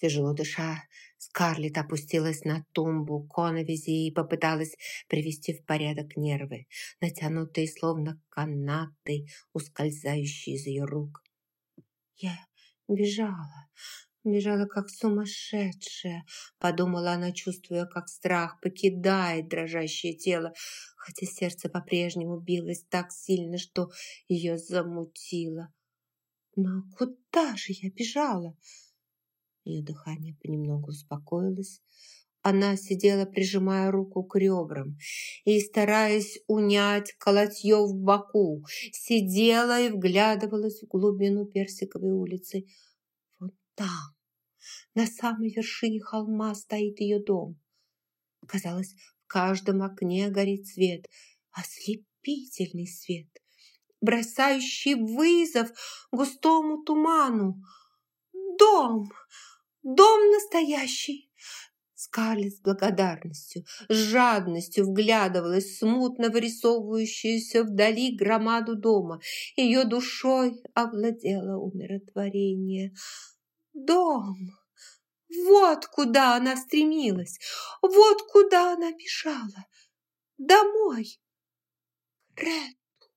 Тяжело дыша, Скарлетт опустилась на тумбу коновизи и попыталась привести в порядок нервы, натянутые словно канаты, ускользающие из ее рук. «Я бежала, бежала как сумасшедшая», подумала она, чувствуя, как страх покидает дрожащее тело, хотя сердце по-прежнему билось так сильно, что ее замутило. «Но куда же я бежала?» Ее дыхание понемногу успокоилось. Она сидела, прижимая руку к ребрам и, стараясь унять колотье в боку, сидела и вглядывалась в глубину Персиковой улицы. Вот там, на самой вершине холма, стоит ее дом. Казалось, в каждом окне горит свет, ослепительный свет, бросающий вызов густому туману. «Дом! Дом настоящий!» Скарлетт с благодарностью, с жадностью вглядывалась в смутно вырисовывающуюся вдали громаду дома. Ее душой овладело умиротворение. «Дом!» Вот куда она стремилась, вот куда она бежала. Домой, Рету.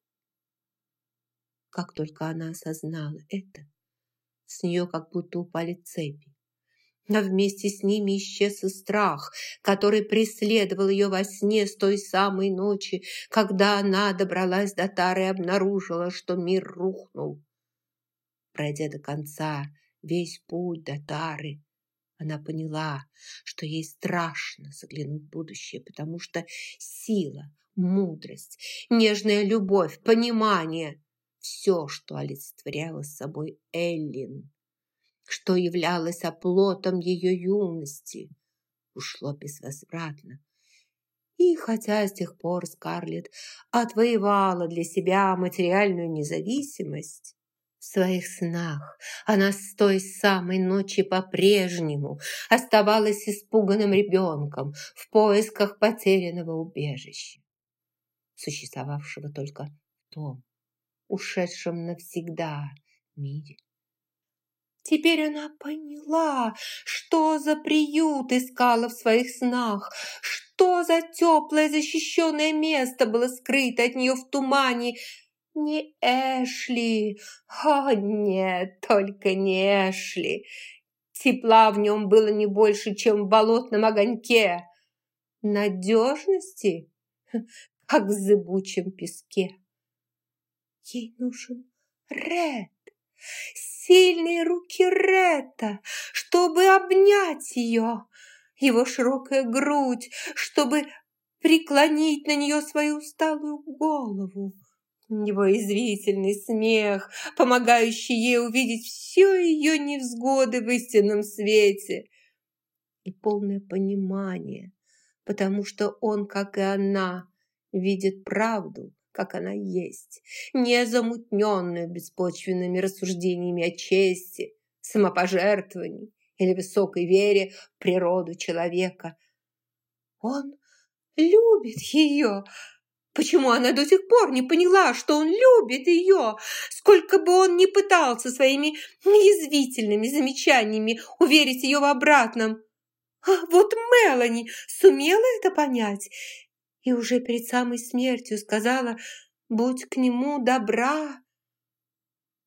Как только она осознала это, с нее как будто упали цепи. А вместе с ними исчез и страх, который преследовал ее во сне с той самой ночи, когда она добралась до Тары и обнаружила, что мир рухнул. Пройдя до конца весь путь до Тары, она поняла, что ей страшно заглянуть в будущее, потому что сила, мудрость, нежная любовь, понимание – все, что олицетворяло собой Эллин, что являлось оплотом ее юности, ушло безвозвратно. И хотя с тех пор Скарлетт отвоевала для себя материальную независимость, в своих снах она с той самой ночи по-прежнему оставалась испуганным ребенком в поисках потерянного убежища, существовавшего только в том, ушедшем навсегда мире. Теперь она поняла, что за приют искала в своих снах, что за теплое защищенное место было скрыто от нее в тумане. Не Эшли, о нет, только не Эшли. Тепла в нем было не больше, чем в болотном огоньке. Надежности, как в зыбучем песке. Ей нужен Ред, сильные руки Ретта, чтобы обнять ее, его широкая грудь, чтобы преклонить на нее свою усталую голову, его извительный смех, помогающий ей увидеть все ее невзгоды в истинном свете и полное понимание, потому что он, как и она, видит правду, как она есть, не замутненную беспочвенными рассуждениями о чести, самопожертвовании или высокой вере в природу человека. Он любит ее. Почему она до сих пор не поняла, что он любит ее? Сколько бы он ни пытался своими язвительными замечаниями уверить ее в обратном. А вот Мелани сумела это понять и уже перед самой смертью сказала «Будь к нему добра».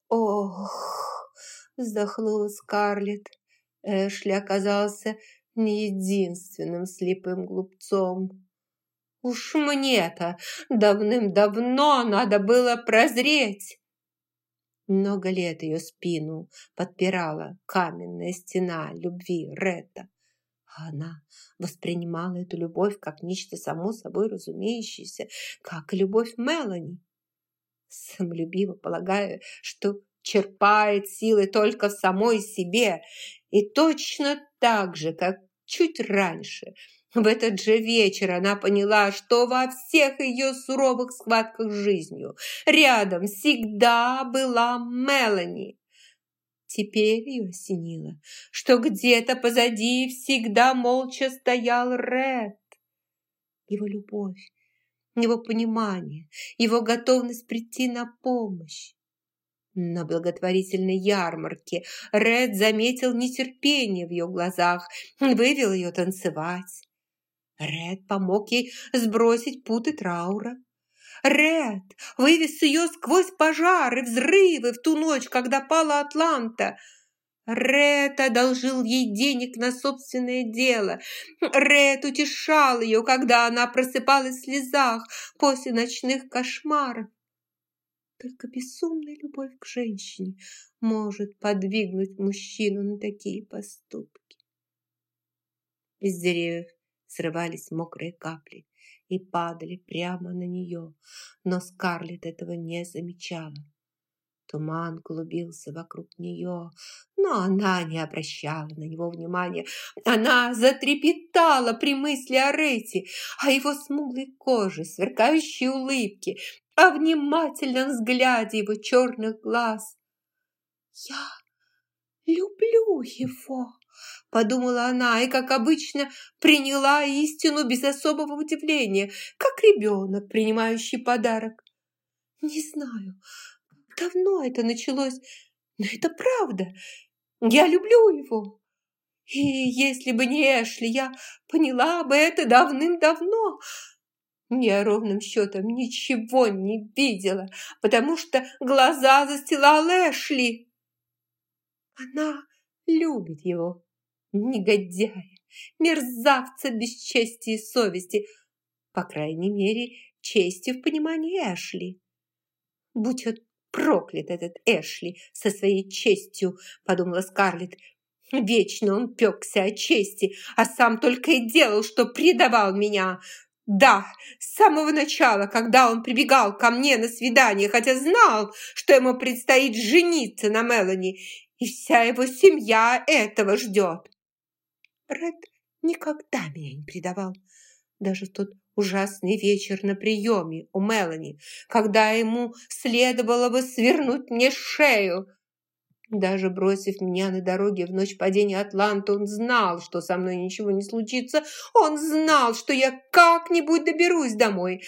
«Ох!» – вздохнула Скарлетт. Эшли оказался не единственным слепым глупцом. «Уж мне-то давным-давно надо было прозреть!» Много лет ее спину подпирала каменная стена любви Ретта. А она воспринимала эту любовь как нечто само собой разумеющееся, как любовь Мелани. Самолюбиво полагая, что черпает силы только в самой себе, и точно так же, как чуть раньше, в этот же вечер она поняла, что во всех ее суровых схватках с жизнью рядом всегда была Мелани. Теперь ее осенило, что где-то позади всегда молча стоял Ред. Его любовь, его понимание, его готовность прийти на помощь. На благотворительной ярмарке Ред заметил нетерпение в ее глазах вывел ее танцевать. Ред помог ей сбросить путы траура. Ред вывез ее сквозь пожары, взрывы в ту ночь, когда пала Атланта. Ред одолжил ей денег на собственное дело. Ред утешал ее, когда она просыпалась в слезах после ночных кошмаров. Только безумная любовь к женщине может подвигнуть мужчину на такие поступки. Из деревьев срывались мокрые капли и падали прямо на нее, но Скарлетт этого не замечала. Туман клубился вокруг нее, но она не обращала на него внимания. Она затрепетала при мысли о Рете, о его смуглой коже, сверкающей улыбке, о внимательном взгляде его черных глаз. «Я люблю его!» – подумала она и, как обычно, приняла истину без особого удивления, как ребенок, принимающий подарок. «Не знаю, давно это началось, но это правда. Я люблю его. И если бы не Эшли, я поняла бы это давным-давно. Я ровным счетом ничего не видела, потому что глаза застилал Эшли. Она любит его, негодяя, мерзавца без чести и совести, по крайней мере, чести в понимании Эшли. Будь он проклят, этот Эшли, со своей честью, подумала Скарлетт. Вечно он пекся о чести, а сам только и делал, что предавал меня. Да, с самого начала, когда он прибегал ко мне на свидание, хотя знал, что ему предстоит жениться на Мелани, и вся его семья этого ждет. Ред никогда меня не предавал, даже тот ужасный вечер на приеме у Мелани, когда ему следовало бы свернуть мне шею. Даже бросив меня на дороге в ночь падения Атланты, он знал, что со мной ничего не случится. Он знал, что я как-нибудь доберусь домой.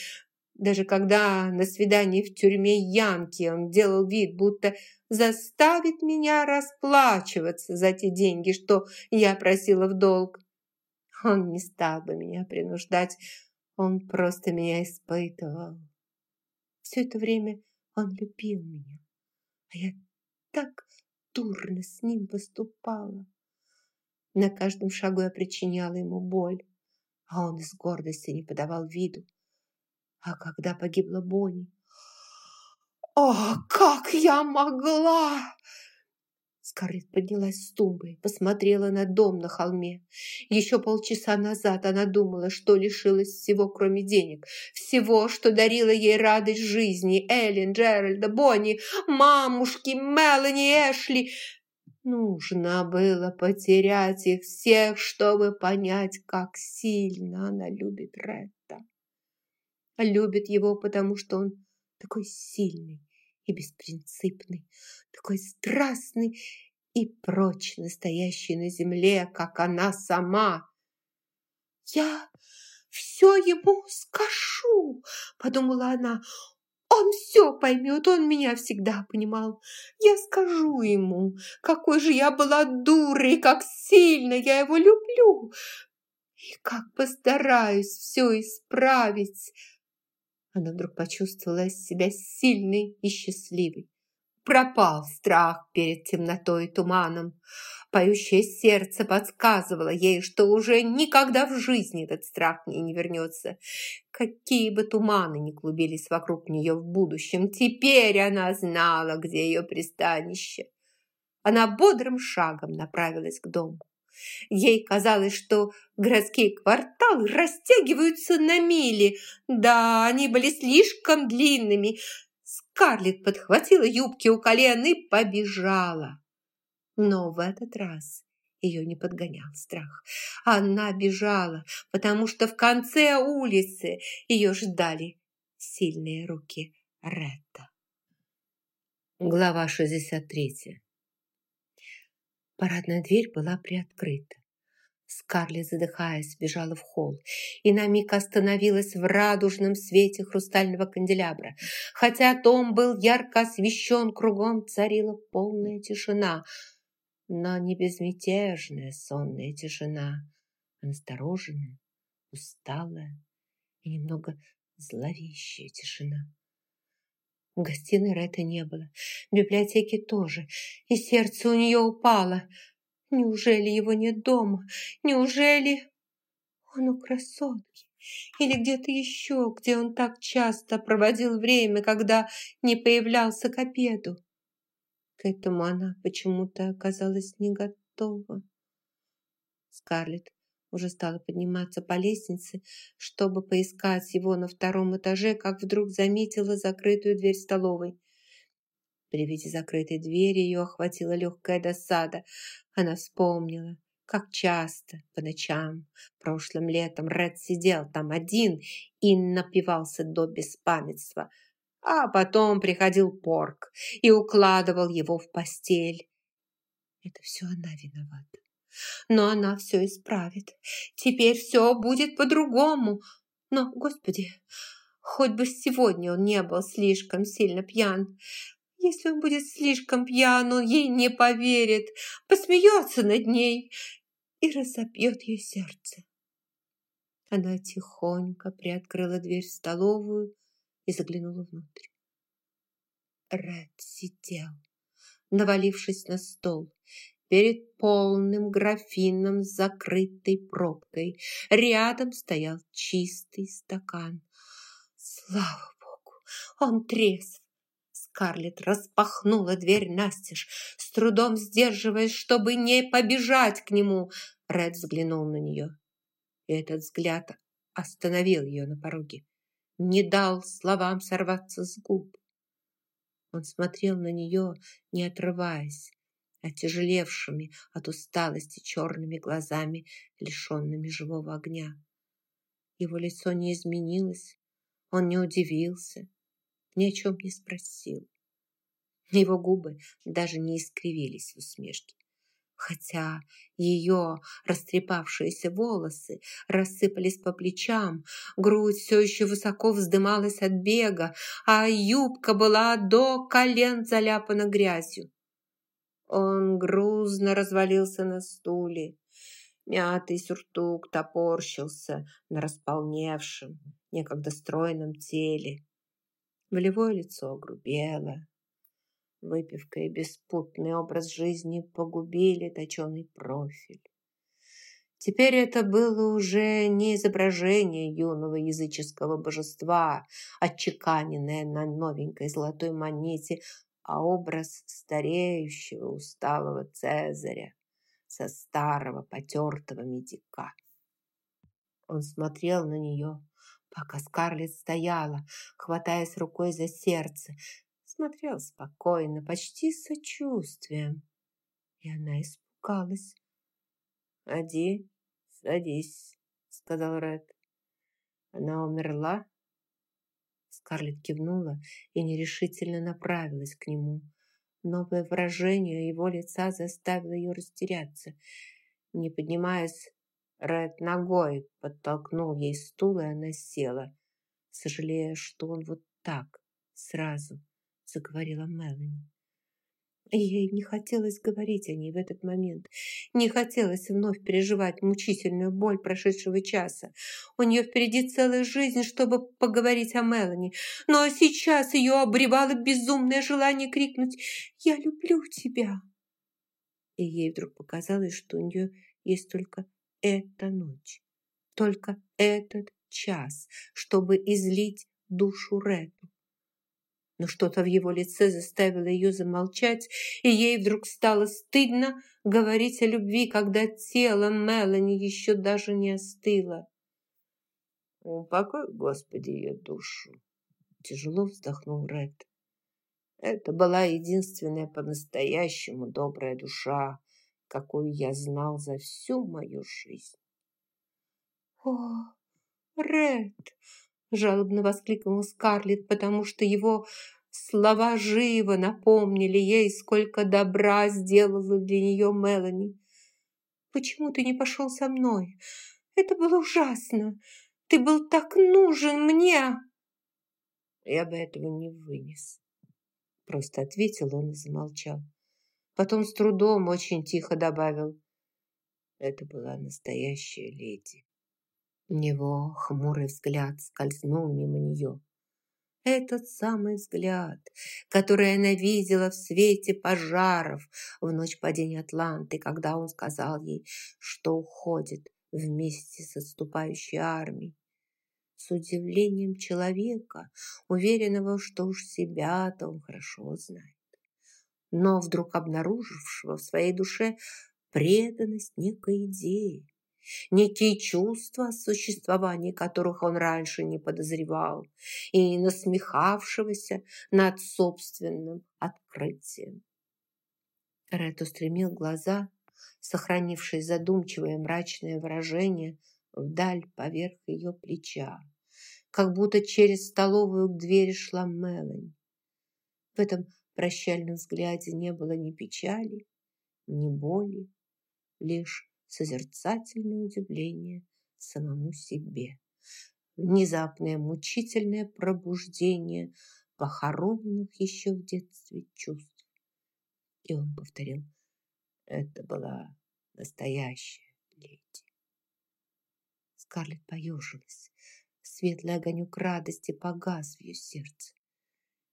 Даже когда на свидании в тюрьме Янки он делал вид, будто заставит меня расплачиваться за те деньги, что я просила в долг. Он не стал бы меня принуждать, он просто меня испытывал. Все это время он любил меня, а я так дурно с ним поступала. На каждом шагу я причиняла ему боль, а он из гордости не подавал виду. А когда погибла Бонни... О, как я могла! Скарлетт поднялась с тумбы, посмотрела на дом на холме. Еще полчаса назад она думала, что лишилась всего, кроме денег. Всего, что дарило ей радость жизни. Эллен, Джеральда, Бонни, мамушки, Мелани, Эшли. Нужно было потерять их всех, чтобы понять, как сильно она любит Ретта. Любит его, потому что он такой сильный, и беспринципный, такой страстный и прочно стоящий на земле, как она сама. «Я все ему скажу», — подумала она. «Он все поймет, он меня всегда понимал. Я скажу ему, какой же я была дурой, как сильно я его люблю, и как постараюсь все исправить». Она вдруг почувствовала себя сильной и счастливой. Пропал страх перед темнотой и туманом. Поющее сердце подсказывало ей, что уже никогда в жизни этот страх к ней не вернется. Какие бы туманы ни клубились вокруг нее в будущем, теперь она знала, где ее пристанище. Она бодрым шагом направилась к дому. Ей казалось, что городские кварталы растягиваются на мили. Да, они были слишком длинными. Скарлетт подхватила юбки у колен и побежала. Но в этот раз ее не подгонял страх. Она бежала, потому что в конце улицы ее ждали сильные руки Ретта. Глава 63 Парадная дверь была приоткрыта. Скарлетт, задыхаясь, бежала в холл и на миг остановилась в радужном свете хрустального канделябра. Хотя дом был ярко освещен, кругом царила полная тишина, но не безмятежная сонная тишина, а настороженная, усталая и немного зловещая тишина. В гостиной Ретта не было, в библиотеке тоже, и сердце у нее упало – Неужели его нет дома? Неужели он у красотки? Или где-то еще, где он так часто проводил время, когда не появлялся к обеду? К этому она почему-то оказалась не готова. Скарлетт уже стала подниматься по лестнице, чтобы поискать его на втором этаже, как вдруг заметила закрытую дверь столовой. При виде закрытой двери ее охватила легкая досада. Она вспомнила, как часто по ночам прошлым летом Ред сидел там один и напивался до беспамятства, а потом приходил Порк и укладывал его в постель. Это все она виновата. Но она все исправит. Теперь все будет по-другому. Но, Господи, хоть бы сегодня он не был слишком сильно пьян. Если он будет слишком пьян, он ей не поверит, посмеется над ней и разобьет ей сердце. Она тихонько приоткрыла дверь в столовую и заглянула внутрь. Ред сидел, навалившись на стол, перед полным графином с закрытой пробкой. Рядом стоял чистый стакан. Слава богу, он трезв. Скарлетт распахнула дверь настежь, с трудом сдерживаясь, чтобы не побежать к нему. Ред взглянул на нее, и этот взгляд остановил ее на пороге, не дал словам сорваться с губ. Он смотрел на нее, не отрываясь, отяжелевшими от усталости черными глазами, лишенными живого огня. Его лицо не изменилось, он не удивился, ни о чем не спросил. Его губы даже не искривились в усмешке. Хотя ее растрепавшиеся волосы рассыпались по плечам, грудь все еще высоко вздымалась от бега, а юбка была до колен заляпана грязью. Он грузно развалился на стуле. Мятый сюртук топорщился на располневшем, некогда стройном теле. Волевое лицо огрубело. Выпивка и беспутный образ жизни погубили точеный профиль. Теперь это было уже не изображение юного языческого божества, отчеканенное на новенькой золотой монете, а образ стареющего усталого Цезаря со старого потертого медика. Он смотрел на нее, пока Скарлетт стояла, хватаясь рукой за сердце, смотрел спокойно, почти с сочувствием. И она испугалась. «Ади, садись», — сказал Ред. «Она умерла?» Скарлетт кивнула и нерешительно направилась к нему. Новое выражение его лица заставило ее растеряться. Не поднимаясь Ред ногой подтолкнул ей стул, и она села, сожалея, что он вот так, сразу, заговорила Мелани. Ей не хотелось говорить о ней в этот момент. Не хотелось вновь переживать мучительную боль прошедшего часа. У нее впереди целая жизнь, чтобы поговорить о Мелани. Но сейчас ее обревало безумное желание крикнуть «Я люблю тебя!». И ей вдруг показалось, что у нее есть только эта ночь, только этот час, чтобы излить душу Рету. Но что-то в его лице заставило ее замолчать, и ей вдруг стало стыдно говорить о любви, когда тело Мелани еще даже не остыло. «Упокой, Господи, ее душу!» Тяжело вздохнул Ред. Это была единственная по-настоящему добрая душа, какую я знал за всю мою жизнь. «О, Ред!» – жалобно воскликнула Скарлетт, потому что его слова живо напомнили ей, сколько добра сделала для нее Мелани. Почему ты не пошел со мной? Это было ужасно. Ты был так нужен мне!» «Я бы этого не вынес», – просто ответил он и замолчал. Потом с трудом очень тихо добавил. Это была настоящая леди. Него хмурый взгляд скользнул мимо нее. Этот самый взгляд, который она видела в свете пожаров в ночь падения Атланты, когда он сказал ей, что уходит вместе с отступающей армией. С удивлением человека, уверенного, что уж себя-то он хорошо знает, но вдруг обнаружившего в своей душе преданность некой идее, некие чувства, о существовании которых он раньше не подозревал, и насмехавшегося над собственным открытием. Ред устремил глаза сохранившее задумчивое мрачное выражение вдаль поверх ее плеча, как будто через столовую к двери шла Мелани. В этом прощальном взгляде не было ни печали, ни боли, лишь созерцательное удивление самому себе. Внезапное мучительное пробуждение похороненных еще в детстве чувств. И он повторил это была настоящая леди. Скарлетт поежилась. Светлый огонек радости погас в ее сердце.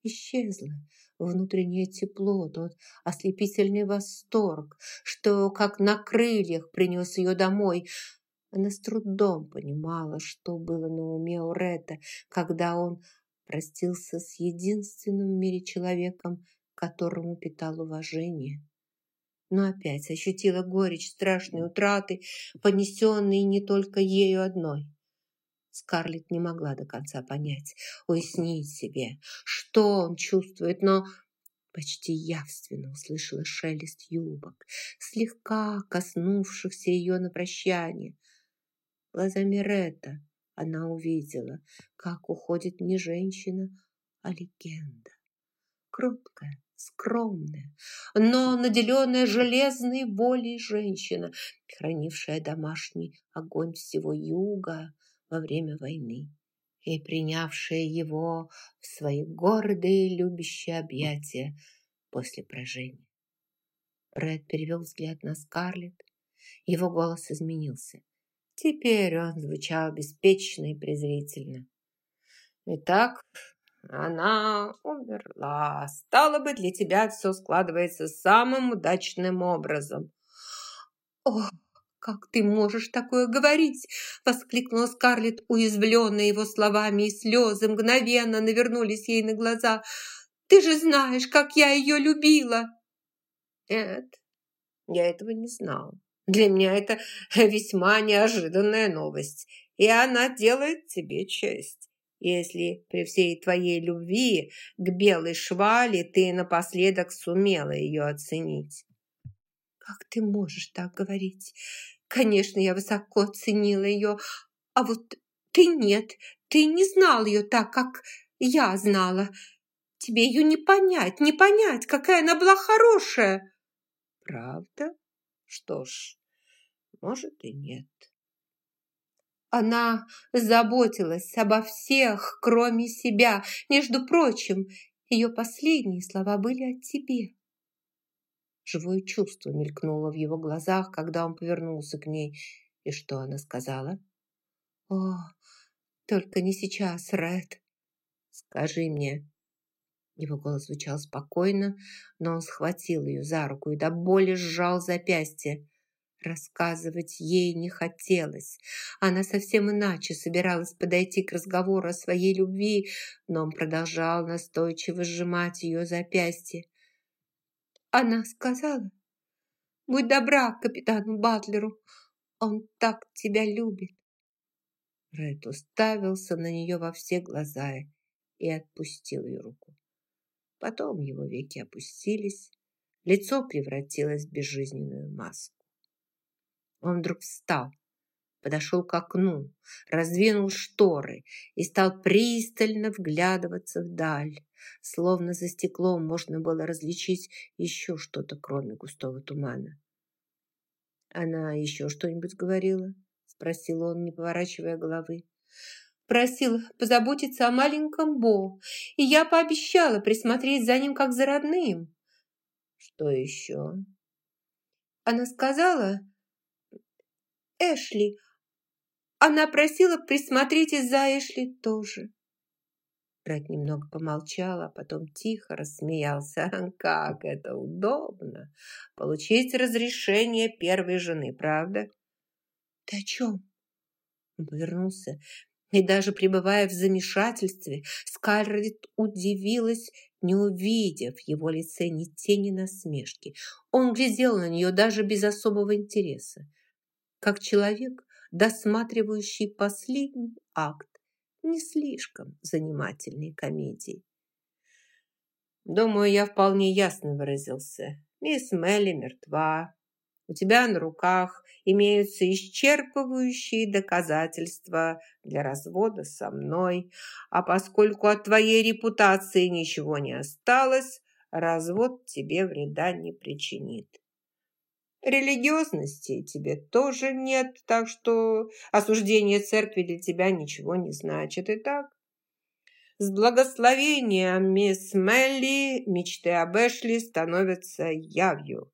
Исчезло внутреннее тепло, тот ослепительный восторг, что как на крыльях принес ее домой. Она с трудом понимала, что было на уме у Ретта, когда он простился с единственным в мире человеком, которому питал уважение но опять ощутила горечь страшной утраты, понесенной не только ею одной. Скарлетт не могла до конца понять, уяснить себе, что он чувствует, но почти явственно услышала шелест юбок, слегка коснувшихся ее на прощание. Глазами Ретта она увидела, как уходит не женщина, а легенда. Кроткая, скромная, но наделенная железной волей женщина, хранившая домашний огонь всего юга во время войны и принявшая его в свои гордые любящие объятия после поражения. Ред перевел взгляд на Скарлетт. Его голос изменился. Теперь он звучал беспечно и презрительно. «Итак, она умерла. Стало бы, для тебя все складывается самым удачным образом. О, как ты можешь такое говорить? Воскликнула Скарлетт, уязвленная его словами, и слезы мгновенно навернулись ей на глаза. Ты же знаешь, как я ее любила. Нет, я этого не знала. Для меня это весьма неожиданная новость, и она делает тебе честь если при всей твоей любви к белой швали ты напоследок сумела ее оценить. Как ты можешь так говорить? Конечно, я высоко оценила ее, а вот ты нет, ты не знал ее так, как я знала. Тебе ее не понять, не понять, какая она была хорошая. Правда? Что ж, может и нет. Она заботилась обо всех, кроме себя. Между прочим, ее последние слова были о тебе. Живое чувство мелькнуло в его глазах, когда он повернулся к ней. И что она сказала? «О, только не сейчас, Ред. Скажи мне». Его голос звучал спокойно, но он схватил ее за руку и до боли сжал запястье. Рассказывать ей не хотелось. Она совсем иначе собиралась подойти к разговору о своей любви, но он продолжал настойчиво сжимать ее запястье. Она сказала, «Будь добра капитану Батлеру, он так тебя любит». Ред уставился на нее во все глаза и отпустил ее руку. Потом его веки опустились, лицо превратилось в безжизненную маску. Он вдруг встал, подошел к окну, раздвинул шторы и стал пристально вглядываться вдаль, словно за стеклом можно было различить еще что-то, кроме густого тумана. Она еще что-нибудь говорила? Спросил он, не поворачивая головы. Просила позаботиться о маленьком Бо, и я пообещала присмотреть за ним как за родным. Что еще? Она сказала... Эшли. Она просила присмотреть и за Эшли тоже. Брат немного помолчал, а потом тихо рассмеялся. «Как это удобно! Получить разрешение первой жены, правда?» «Ты о чем?» Он повернулся, и даже пребывая в замешательстве, Скарлетт удивилась, не увидев в его лице ни тени насмешки. Он глядел на нее даже без особого интереса, как человек, досматривающий последний акт не слишком занимательной комедии. Думаю, я вполне ясно выразился. Мисс Мелли мертва. У тебя на руках имеются исчерпывающие доказательства для развода со мной, а поскольку от твоей репутации ничего не осталось, развод тебе вреда не причинит. Религиозности тебе тоже нет, так что осуждение церкви для тебя ничего не значит. И так, с благословения мисс Мелли мечты об Эшли становятся явью.